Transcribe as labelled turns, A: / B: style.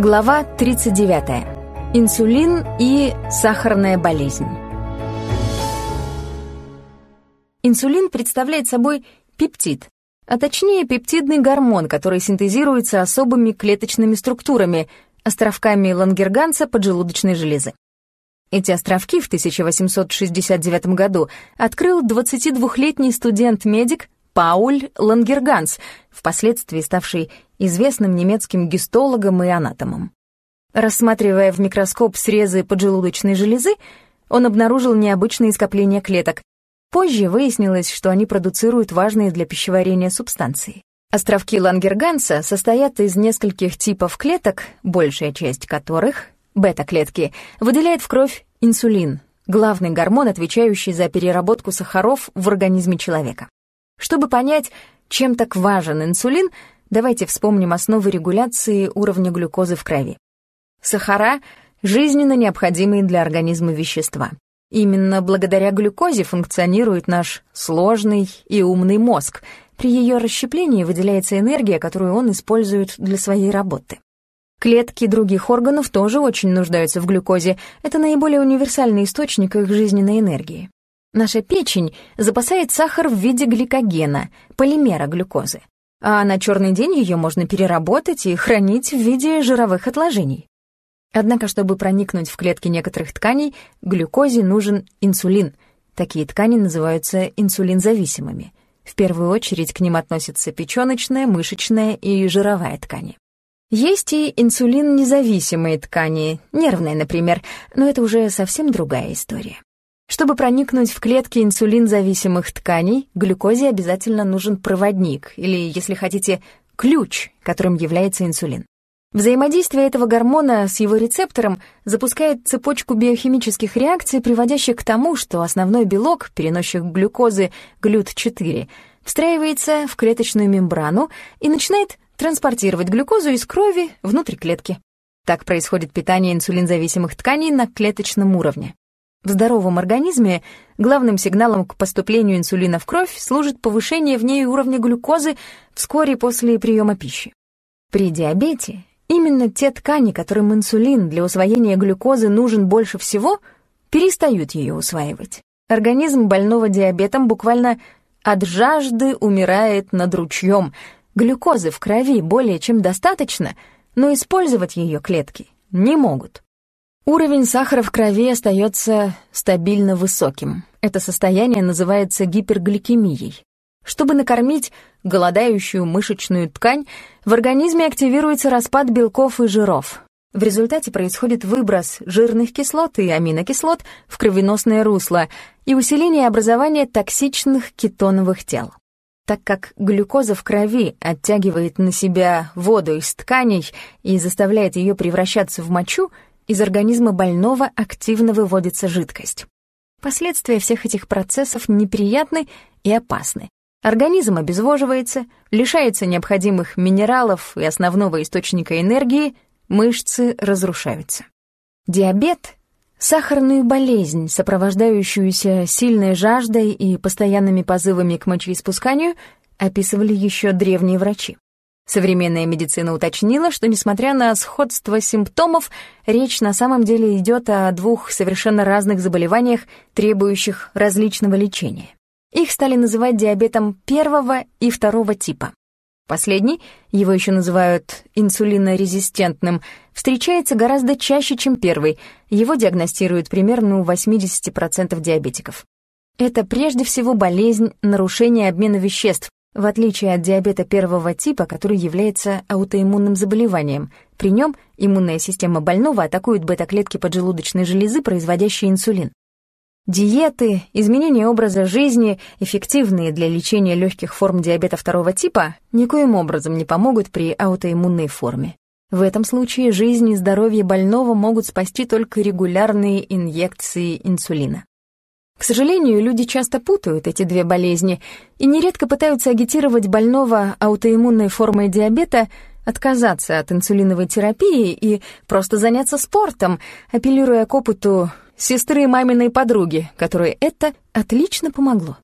A: Глава 39. Инсулин и сахарная болезнь. Инсулин представляет собой пептид, а точнее пептидный гормон, который синтезируется особыми клеточными структурами, островками лангерганца поджелудочной железы. Эти островки в 1869 году открыл 22-летний студент-медик Пауль Лангерганс, впоследствии ставший известным немецким гистологом и анатомом. Рассматривая в микроскоп срезы поджелудочной железы, он обнаружил необычные скопления клеток. Позже выяснилось, что они продуцируют важные для пищеварения субстанции. Островки Лангерганса состоят из нескольких типов клеток, большая часть которых, бета-клетки, выделяет в кровь инсулин, главный гормон, отвечающий за переработку сахаров в организме человека. Чтобы понять, чем так важен инсулин, давайте вспомним основы регуляции уровня глюкозы в крови. Сахара — жизненно необходимые для организма вещества. Именно благодаря глюкозе функционирует наш сложный и умный мозг. При ее расщеплении выделяется энергия, которую он использует для своей работы. Клетки других органов тоже очень нуждаются в глюкозе. Это наиболее универсальный источник их жизненной энергии. Наша печень запасает сахар в виде гликогена, полимера глюкозы. А на черный день ее можно переработать и хранить в виде жировых отложений. Однако, чтобы проникнуть в клетки некоторых тканей, глюкозе нужен инсулин. Такие ткани называются инсулинзависимыми. В первую очередь к ним относятся печёночная, мышечная и жировая ткани. Есть и инсулин-независимые ткани, нервные, например, но это уже совсем другая история. Чтобы проникнуть в клетки инсулинзависимых тканей, глюкозе обязательно нужен проводник, или, если хотите, ключ, которым является инсулин. Взаимодействие этого гормона с его рецептором запускает цепочку биохимических реакций, приводящих к тому, что основной белок, переносчик глюкозы ГЛЮТ-4, встраивается в клеточную мембрану и начинает транспортировать глюкозу из крови внутрь клетки. Так происходит питание инсулинзависимых тканей на клеточном уровне. В здоровом организме главным сигналом к поступлению инсулина в кровь служит повышение в ней уровня глюкозы вскоре после приема пищи. При диабете именно те ткани, которым инсулин для усвоения глюкозы нужен больше всего, перестают ее усваивать. Организм больного диабетом буквально от жажды умирает над ручьем. Глюкозы в крови более чем достаточно, но использовать ее клетки не могут. Уровень сахара в крови остается стабильно высоким. Это состояние называется гипергликемией. Чтобы накормить голодающую мышечную ткань, в организме активируется распад белков и жиров. В результате происходит выброс жирных кислот и аминокислот в кровеносное русло и усиление образования токсичных кетоновых тел. Так как глюкоза в крови оттягивает на себя воду из тканей и заставляет ее превращаться в мочу — из организма больного активно выводится жидкость. Последствия всех этих процессов неприятны и опасны. Организм обезвоживается, лишается необходимых минералов и основного источника энергии, мышцы разрушаются. Диабет — сахарную болезнь, сопровождающуюся сильной жаждой и постоянными позывами к мочеиспусканию, описывали еще древние врачи. Современная медицина уточнила, что, несмотря на сходство симптомов, речь на самом деле идет о двух совершенно разных заболеваниях, требующих различного лечения. Их стали называть диабетом первого и второго типа. Последний, его еще называют инсулинорезистентным, встречается гораздо чаще, чем первый. Его диагностируют примерно у 80% диабетиков. Это прежде всего болезнь нарушения обмена веществ, в отличие от диабета первого типа, который является аутоиммунным заболеванием. При нем иммунная система больного атакует бета-клетки поджелудочной железы, производящие инсулин. Диеты, изменения образа жизни, эффективные для лечения легких форм диабета второго типа, никоим образом не помогут при аутоиммунной форме. В этом случае жизнь и здоровье больного могут спасти только регулярные инъекции инсулина. К сожалению, люди часто путают эти две болезни и нередко пытаются агитировать больного аутоиммунной формой диабета отказаться от инсулиновой терапии и просто заняться спортом, апеллируя к опыту сестры маминой подруги, которой это отлично помогло.